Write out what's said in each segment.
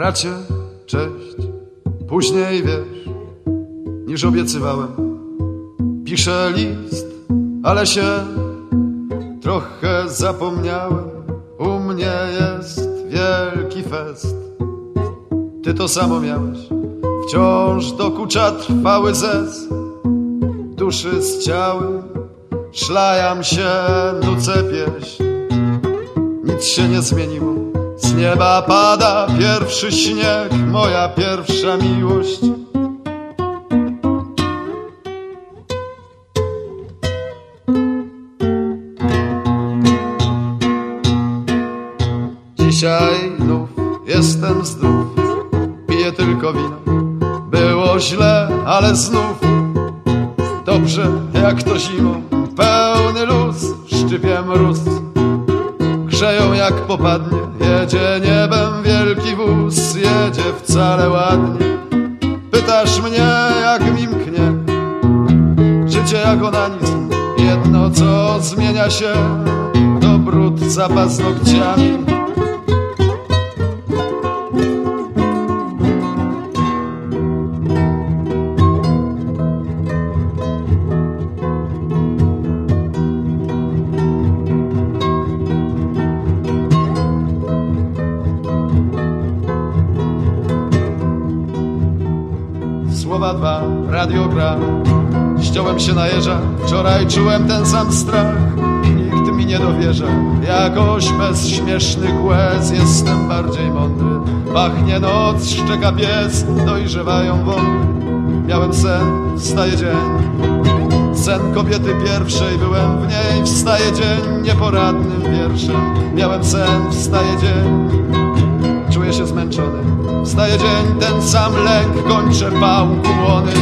Bracie, cześć, później wiesz, niż obiecywałem. Piszę list, ale się trochę zapomniałem. U mnie jest wielki fest. Ty to samo miałeś. Wciąż dokucza trwały zez. Duszy z ciałem szlajam się, nucę pieśń. Nic się nie zmieniło. Z nieba pada pierwszy śnieg, moja pierwsza miłość. Dzisiaj znów jestem zdrów, piję tylko wino. Było źle, ale znów dobrze jak to zimą. Pełny luz, szczypie mróz, grzeją jak popadnie. Jedzie niebem wielki wóz, jedzie wcale ładnie. Pytasz mnie, jak mi mknie, życie jak onanizm. Jedno, co zmienia się, to brud za paznokciami. Słowa dwa, radio Ściąłem się na jeża Wczoraj czułem ten sam strach. Nikt mi nie dowierza. Jakoś bez śmiesznych łez Jestem bardziej mądry. Pachnie noc, szczeka pies Dojrzewają wątki Miałem sen, wstaje dzień. Sen kobiety pierwszej Byłem w niej, wstaje dzień. Nieporadnym wierszem. Miałem sen, wstaje dzień Czuję się zmęczony. Wstaje dzień, ten sam lęk Kończę bał kłony.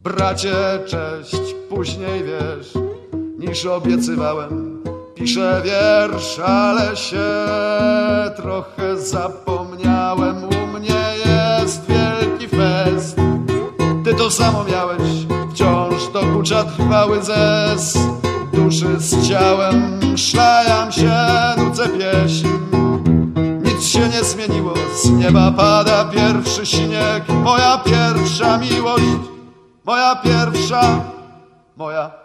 Bracie, cześć, później wiesz Niż obiecywałem. Piszę wiersz, ale się Trochę zapomniałem. U mnie jest wielki fest. Ty to samo miałeś Wciąż dokucza trwały zes Duszy z ciałem Szlajam się, nucę pieśń nie zmieniło, z nieba pada pierwszy śnieg. Moja pierwsza miłość, moja pierwsza, moja